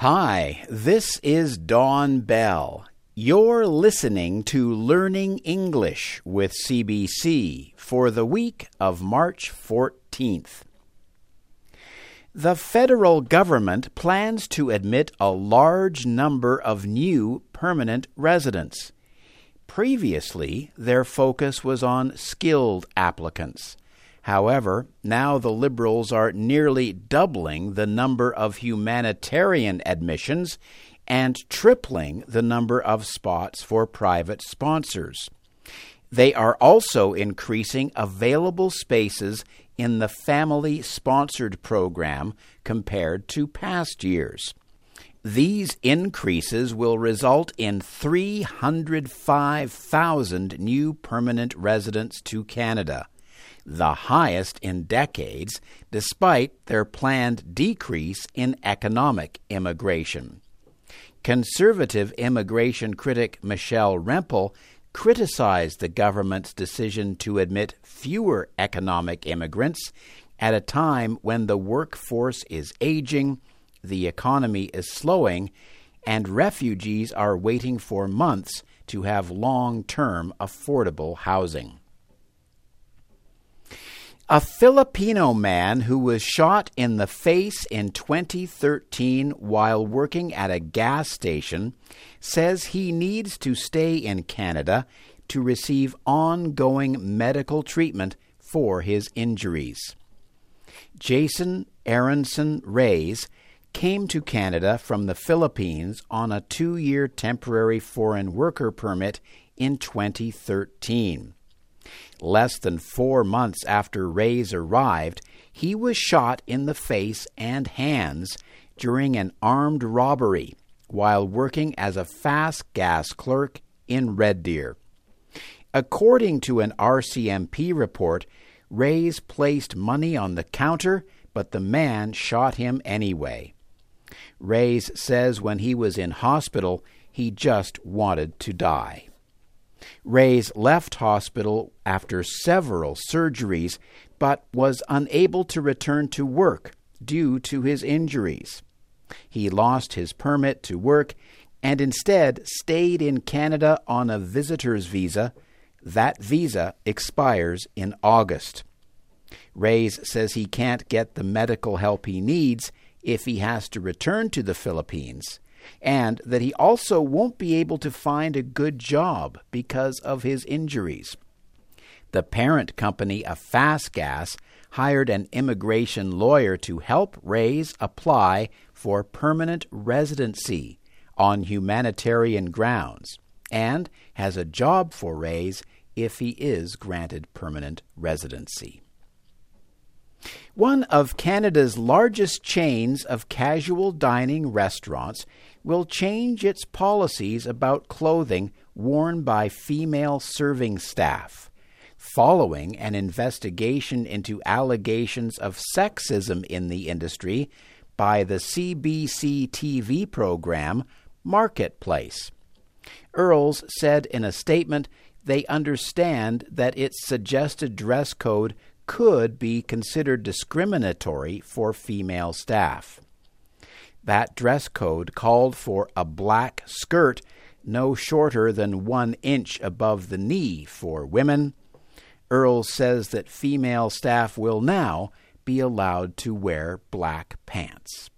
Hi, this is Don Bell. You're listening to Learning English with CBC for the week of March 14th. The federal government plans to admit a large number of new permanent residents. Previously, their focus was on skilled applicants. However, now the Liberals are nearly doubling the number of humanitarian admissions and tripling the number of spots for private sponsors. They are also increasing available spaces in the family sponsored program compared to past years. These increases will result in 305,000 new permanent residents to Canada, the highest in decades, despite their planned decrease in economic immigration. Conservative immigration critic Michelle Rempel criticized the government's decision to admit fewer economic immigrants at a time when the workforce is aging, the economy is slowing, and refugees are waiting for months to have long term affordable housing. A Filipino man who was shot in the face in 2013 while working at a gas station says he needs to stay in Canada to receive ongoing medical treatment for his injuries. Jason Aronson Reyes came to Canada from the Philippines on a two year temporary foreign worker permit in 2013. Less than four months after Reyes arrived, he was shot in the face and hands during an armed robbery while working as a Fas Gas clerk in Red Deer. According to an RCMP report, Reyes placed money on the counter, but the man shot him anyway. Reyes says when he was in hospital, he just wanted to die. Reyes left hospital after several surgeries, but was unable to return to work due to his injuries. He lost his permit to work and instead stayed in Canada on a visitor's visa. That visa expires in August. Reyes says he can't get the medical help he needs if he has to return to the Philippines and that he also won't be able to find a good job because of his injuries. The parent company of Fas Gas hired an immigration lawyer to help Reyes apply for permanent residency on humanitarian grounds and has a job for Reyes if he is granted permanent residency. One of Canada's largest chains of casual dining restaurants will change its policies about clothing worn by female serving staff, following an investigation into allegations of sexism in the industry by the CBC TV program Marketplace. Earls said in a statement they understand that its suggested dress code could be considered discriminatory for female staff. That dress code called for a black skirt no shorter than one inch above the knee for women. Earls says that female staff will now be allowed to wear black pants.